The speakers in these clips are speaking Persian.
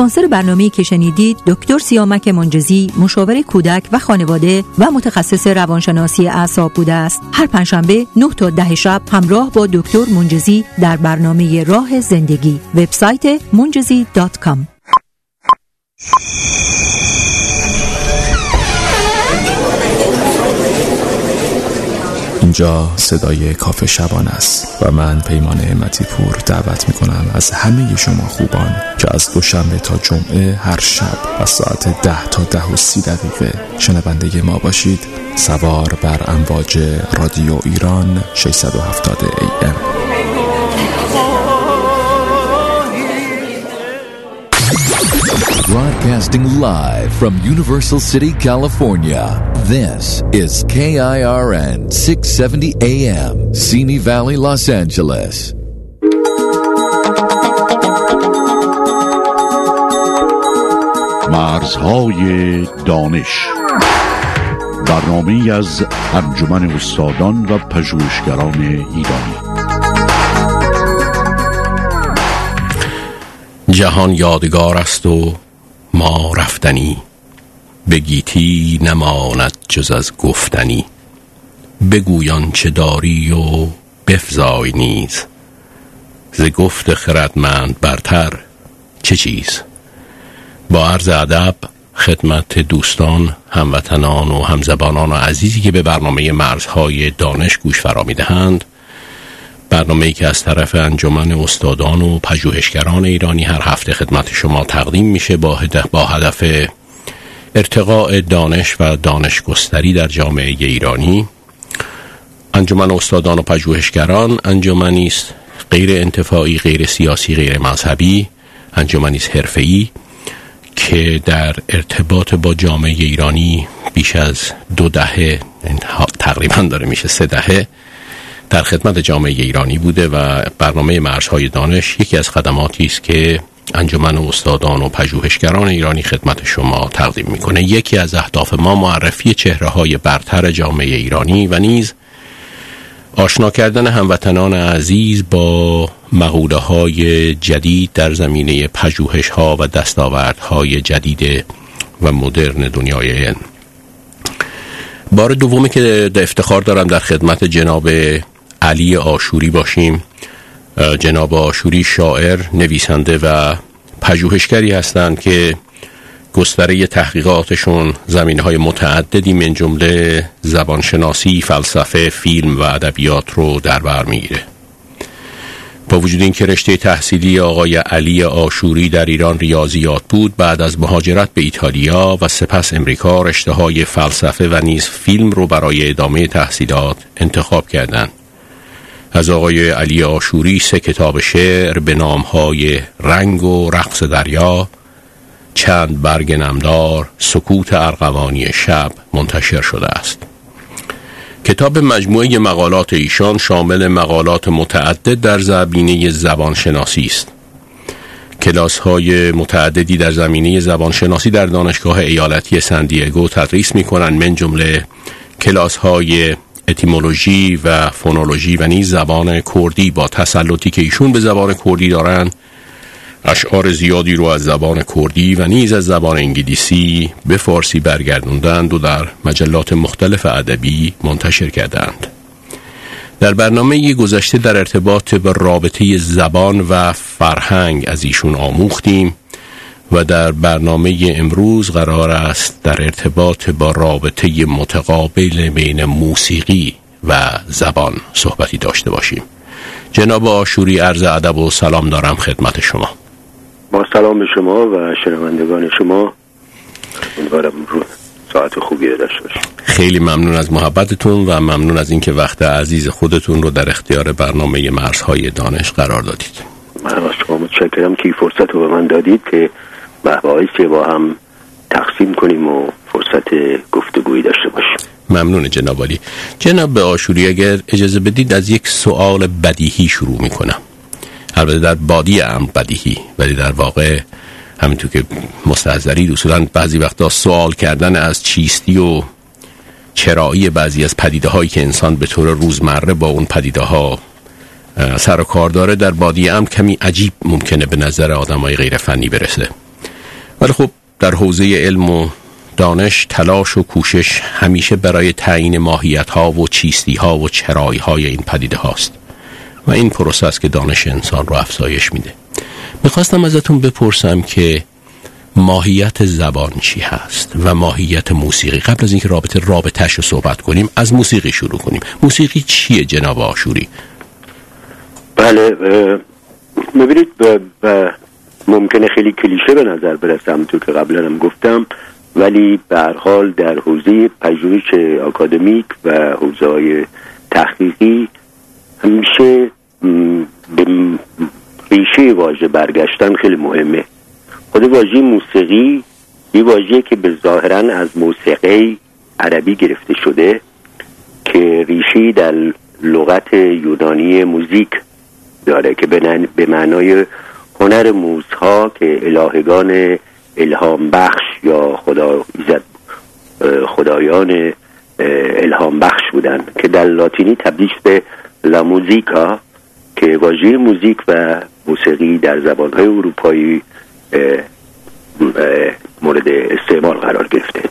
اسپانسر برنامه که شنیدید دکتر سیامک منجزی مشاور کودک و خانواده و متخصص روانشناسی اعصاب بوده است. هر پنجشنبه 9 تا ده شب همراه با دکتر منجزی در برنامه راه زندگی. وبسایت منجزی.com اینجا صدای کافه شبان است و من پیمان امتی پور دعوت می کنم از همه شما خوبان که از دوشنبه تا جمعه هر شب و ساعت ده تا ده و سی دقیقه شنونده ما باشید. سوار بر امواج رادیو ایران 670 AM Broadcasting live from Universal City, California. This is KIRN 670 AM, Simi Valley, Los Angeles. مرزهای دانش برنامه از انجمن استادان و پژوهشگران ایرانی جهان یادگار است و ما رفتنی به گیتی نماند جز از گفتنی. بگویان چه داری و بفزای نیز. ز گفت خردمند برتر چه چیز؟ با عرض ادب خدمت دوستان هموطنان و همزبانان و عزیزی که به برنامه مرزهای دانش گوش فرا می‌دهند برنامه ای که از طرف انجمن استادان و پژوهشگران ایرانی هر هفته خدمت شما تقدیم میشه با هدف, با هدف ارتقاء دانش و دانش گستری در جامعه ایرانی. انجمن استادان و پژوهشگران انجمنی است غیر انتفاعی غیر سیاسی غیر مذهبی انجمنی است حرفه‌ای که در ارتباط با جامعه ایرانی بیش از دو دهه تقریبا داره میشه سه دهه در خدمت جامعه ایرانی بوده و برنامه مرزهای دانش یکی از خدماتی است که انجمن استادان و پژوهشگران ایرانی خدمت شما تقدیم می‌کنه. یکی از اهداف ما معرفی چهره های برتر جامعه ایرانی و نیز آشنا کردن هموطنان عزیز با مقوله های جدید در زمینه پژوهش ها و دستاوردهای جدید و مدرن دنیای علم. بار دومی که افتخار دارم در خدمت جناب علی آشوری باشیم جناب آشوری شاعر نویسنده و پژوهشگری هستند که گستره تحقیقاتشون زمینه های متعددی من جمله زبانشناسی، فلسفه، فیلم و ادبیات رو در بر می‌گیره. با وجود اینکه رشته تحصیلی آقای علی آشوری در ایران ریاضیات بود بعد از مهاجرت به ایتالیا و سپس امریکا رشته های فلسفه و نیز فیلم رو برای ادامه تحصیلات انتخاب کردند. از آقای علی آشوری سه کتاب شعر به نام های رنگ و رقص دریا چند برگ نمدار سکوت ارغوانی شب منتشر شده است. کتاب مجموعه مقالات ایشان شامل مقالات متعدد در زمینه زبان شناسی است. کلاس های متعددی در زمینه زبان شناسی در دانشگاه ایالتی سندیگو تدریس می کنند من جمله کلاس های اتیمولوژی و فونولوژی و نیز زبان کردی با تسلطی که ایشون به زبان کردی دارند اشعار زیادی رو از زبان کردی و نیز از زبان انگلیسی به فارسی برگردوندند و در مجلات مختلف ادبی منتشر کردند. در برنامه گذشته در ارتباط به رابطه زبان و فرهنگ از ایشون آموختیم. و در برنامه امروز قرار است در ارتباط با رابطه متقابل بین موسیقی و زبان صحبتی داشته باشیم. جناب آشوری عرض ادب و سلام دارم خدمت شما. با سلام به شما و شنوندگان شما. امیدوارم رو ساعت خوبی داشته باشیم. خیلی ممنون از محبتتون و ممنون از اینکه وقت عزیز خودتون رو در اختیار برنامه مرزهای دانش قرار دادید. من از شما متشکرم که فرصت رو به من دادید که محبایی که با هم تقسیم کنیم و فرصت گفتگویی داشته باشیم. ممنون جناب علی جناب آشوری اگر اجازه بدید از یک سوال بدیهی شروع می‌کنم. البته در بادی هم بدیهی ولی در واقع همینطور که مستحضری اصولا بعضی وقتا سوال کردن از چیستی و چرایی بعضی از پدیده هایی که انسان به طور روزمره با اون پدیده ها سر و کار داره در بادی هم کمی عجیب ممکنه به نظر آدم های غیر فنی برسه. ولی خب در حوزه علم و دانش تلاش و کوشش همیشه برای تعیین ماهیت ها و چیستی ها و چرایی های این پدیده هاست و این پروسه است که دانش انسان رو افزایش میده. می‌خواستم ازتون بپرسم که ماهیت زبان چی هست و ماهیت موسیقی؟ قبل از اینکه رابطه رابطهش رو صحبت کنیم از موسیقی شروع کنیم. موسیقی چیه جناب آشوری؟ بله ببینید ممکنه خیلی کلیشه به نظر برسم تو که قبلا هم گفتم ولی به حال در حوزه پژوهش آکادمیک و حوزه های تحقیقی همیشه به ریشه واژه برگشتن خیلی مهمه. خود واژه موسیقی یه واژه که به ظاهرا از موسیقی عربی گرفته شده که ریشی در لغت یونانی موزیک داره که به معنای هنر موزها که الهگان الهام بخش یا خدا خدایان الهام بخش بودن که در لاتینی تبدیل به لا موزیکا که واژه موزیک و موسیقی در زبانهای اروپایی مورد استعمال قرار گرفته.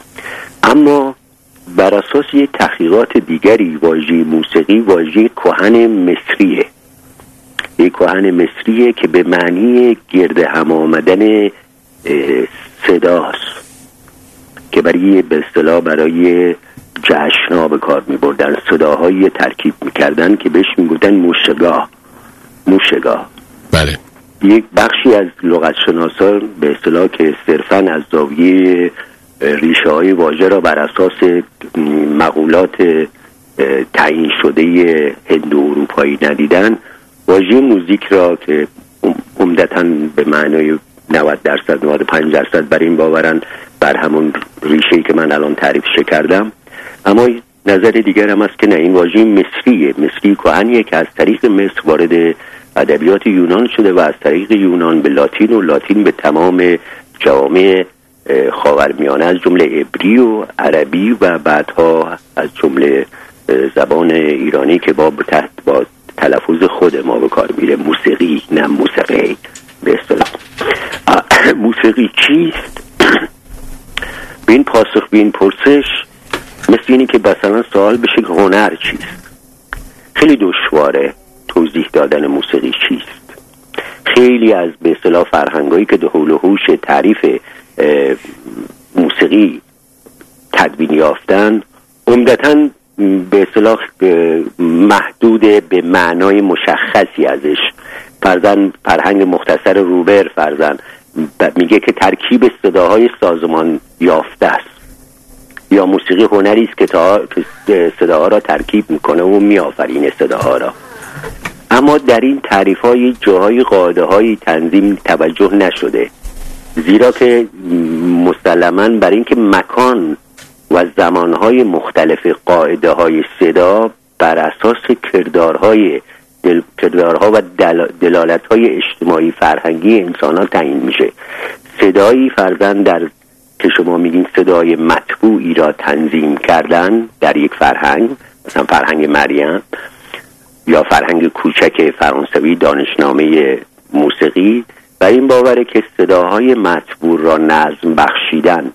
اما بر اساس یک تحقیقات دیگری واژه موسیقی واژه کهن مصریه. یک کهن مصریه که به معنی گرد هم آمدن صداست. که برای به اصطلاح برای جشنا به کار می بردن صداهایی ترکیب می‌کردن که بهش می‌گفتن موشگاه. موشگاه. بله. یک بخشی از لغت شناسان به اصطلاح که صرفا از زاویه ریشه های واژه را بر اساس مقولات تعیین شده هندو اروپایی ندیدن واژه موزیک را که عمدتا به معنای 90 درصد 95 درصد بر این باورن بر همون ریشه که من الان تعریف کردم. اما نظر دیگر هم است که نه این واژه مصریه. مصری کهنیه که از طریق مصر وارد ادبیات یونان شده و از طریق یونان به لاتین و لاتین به تمام جوامع خاورمیانه از جمله عبری و عربی و بعدها از جمله زبان ایرانی که با تحت با تلفظ خود ما به کار میره. موسیقی نه موسیقی. به اصطلاح. موسیقی چیست؟ به این پاسخ به این پرسش مثل اینی که مثلا سوال بشه که هنر چیست؟ خیلی دشواره توضیح دادن موسیقی چیست. خیلی از به اصطلاح فرهنگایی که دهول و هوش تعریف موسیقی تدوین یافتن عمدتا به اصطلاح محدود به معنای مشخصی ازش. فرزن فرهنگ مختصر روبر فرزن میگه که ترکیب صداهای سازمان یافته است. یا موسیقی هنری است که تا صداها را ترکیب می‌کنه و میآفرینه صداها را. اما در این تعریف های جاهای قاعده های تنظیم توجه نشده. زیرا که مسلما بر اینکه مکان و زمانهای مختلف قاعده های صدا بر اساس کردارهای دل... کردارها و دل... دلالت های اجتماعی فرهنگی انسان ها تعیین میشه. صدایی فرزن در که شما میگین صدای مطبوعی را تنظیم کردن در یک فرهنگ مثلا فرهنگ مریم یا فرهنگ کوچک فرانسوی دانشنامه موسیقی و این باوره که صداهای مطبوع را نظم بخشیدن.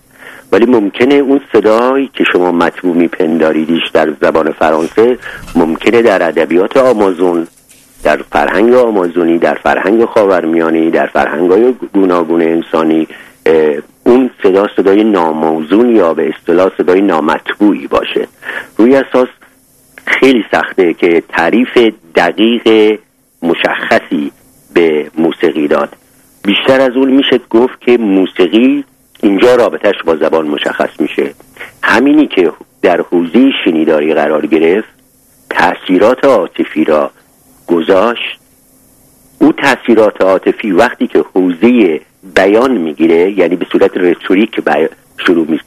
ولی ممکنه اون صدایی که شما مطبوع میپنداریدیش در زبان فرانسه ممکنه در ادبیات آمازون در فرهنگ آمازونی در فرهنگ خاورمیانه در فرهنگ های گوناگون انسانی اون صدا صدای ناموزون یا به اصطلاح صدای نامطبوعی باشه. روی اساس خیلی سخته که تعریف دقیق مشخصی به موسیقی داد. بیشتر از اون میشه گفت که موسیقی اینجا رابطش با زبان مشخص میشه. همینی که در حوزه شنیداری قرار گرفت تاثیرات عاطفی را گذاشت. او تاثیرات عاطفی وقتی که حوزه بیان می‌گیره یعنی به صورت رتوریک شروع می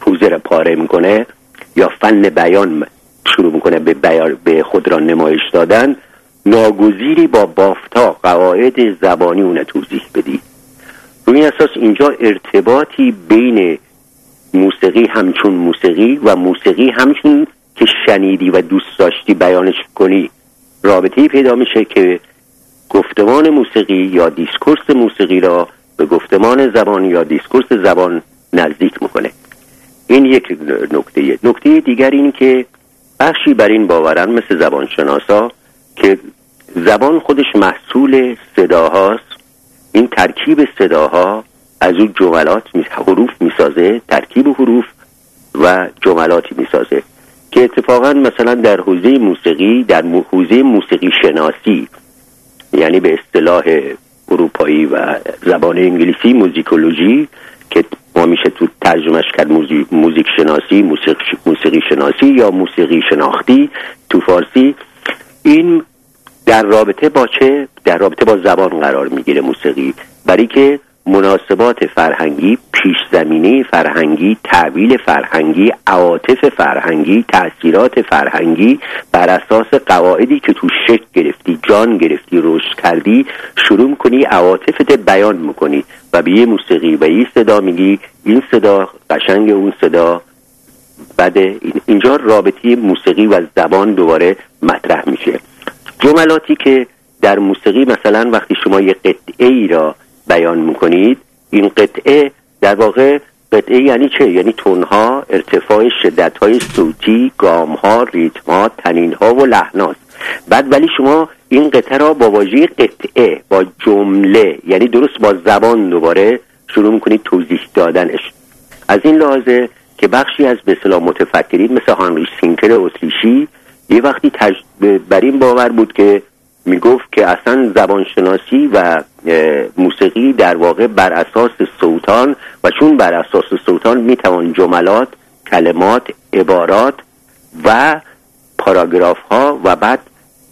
حوزه را پاره می‌کنه یا فن بیان شروع می‌کنه به, به خود را نمایش دادن ناگزیری با بافتا قواعد زبانی اون توضیح بدی. روی اساس اینجا ارتباطی بین موسیقی همچون موسیقی و موسیقی همچون که شنیدی و دوست داشتی بیانش کنی. رابطه پیدا میشه که گفتمان موسیقی یا discourse موسیقی را به گفتمان زبان یا discourse زبان نزدیک می‌کنه. این یک نکته. نکته دیگر این که بخشی بر این باورن مثل زبانشناسا که زبان خودش محصول صداهاست. این ترکیب صداها از اون جملات حروف می‌سازه ترکیب حروف و جملاتی می‌سازه که اتفاقا مثلا در حوزه موسیقی در حوزه موسیقی شناسی یعنی به اصطلاح اروپایی و زبان انگلیسی موزیکولوژی که ما میشه تو ترجمهش کرد موزیک شناسی موسیقی شناسی یا موسیقی شناختی تو فارسی این در رابطه با چه؟ در رابطه با زبان قرار می‌گیره موسیقی. برای که مناسبات فرهنگی پیش زمینه فرهنگی تعویل فرهنگی عواطف فرهنگی تاثیرات فرهنگی بر اساس قواعدی که تو شک گرفتی جان گرفتی رشد کردی شروع کنی عواطفت بیان می‌کنی و به یه موسیقی و یه صدا میگی این صدا قشنگ اون صدا. بعد اینجا رابطی موسیقی و زبان دوباره مطرح میشه. جملاتی که در موسیقی مثلا وقتی شما یه قطعه ای را بیان می‌کنید این قطعه در واقع قطعه یعنی چه؟ یعنی تونها ارتفاع شدت های صوتی گام ها ریتم ها تنین ها و لحناست بعد ولی شما این قطعه را با واژه قطعه با جمله یعنی درست با زبان دوباره شروع می‌کنید توضیح دادنش از این لحاظه که بخشی از به متفکرین مثل هانری سینکر اتریشی یه وقتی تج... بر این باور بود که می‌گفت که اصلا زبانشناسی و موسیقی در واقع بر اساس صوتان و چون بر اساس صوتان می‌توان جملات کلمات عبارات و پاراگراف ها و بعد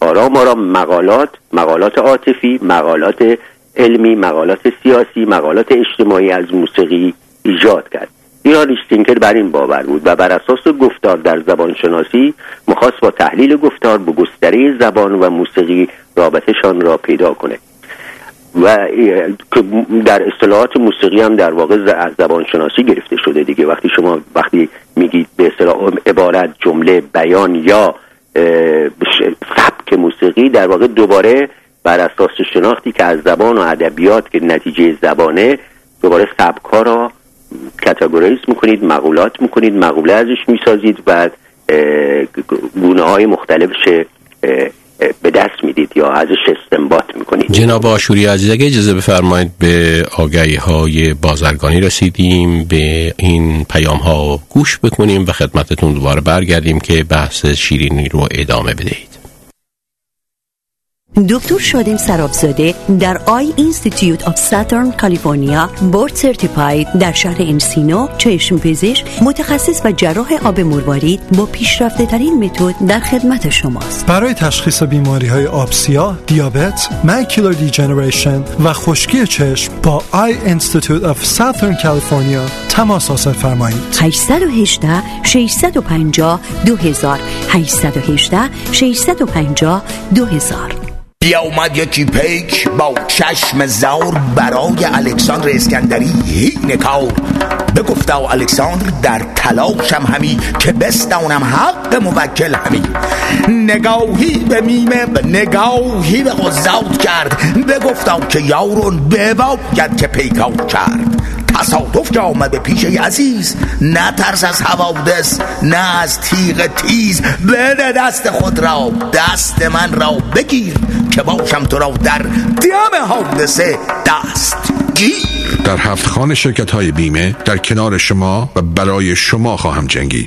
آرام آرام مقالات مقالات عاطفی مقالات علمی مقالات سیاسی مقالات اجتماعی از موسیقی ایجاد کرد. ایران استینکر بر این باور بود و بر اساس گفتار در زبان شناسی مخواست با تحلیل گفتار به گستره زبان و موسیقی رابطهشان را پیدا کنه. و در اصطلاحات موسیقی هم در واقع از زبان شناسی گرفته شده دیگه. وقتی شما وقتی میگید به اصطلاح عبارت جمله بیان یا سبک موسیقی در واقع دوباره بر اساس شناختی که از زبان و ادبیات که نتیجه زبانه دوباره سبک ها را کتگوریز می‌کنید مقولات می‌کنید مقوله ازش می‌سازید و گونه های مختلفش به دست می‌دید یا ازش استنباط می‌کنید. جناب آشوری عزیز اگه اجازه بفرمایید به آگهی های بازرگانی رسیدیم به این پیام ها گوش بکنیم و خدمتتون دوباره برگردیم که بحث شیرینی رو ادامه بدهید. دکتر شادم سرابزاده در Eye Institute of Southern California board certified در شهر انسینو چشم پزشک متخصص و جراح آب مروارید با پیشرفته ترین متد در خدمت شماست. برای تشخیص بیماری های آب سیاه، دیابت، macular degeneration و خشکی چشم با Eye Institute of Southern California تماس حاصل فرمایید. 818 650 2000 818 650 2000 بیا اومد یکی پیک با چشم زور برای الکساندر اسکندری هی نکار بگفتا الکساندر در تلاشم همی که بستانم حق موکل همی. نگاهی به میمه نگاهی به غزات کرد. بگفتا که یارون بباید که پیکاو کرد. تصادف که آمده پیش عزیز. نه ترس از حوادث نه از تیغ تیز. بده دست خود را دست من را بگیر. که باشم تو را در دم حادثه دست گیر. در هفت خانه شرکت های بیمه در کنار شما و برای شما خواهم جنگی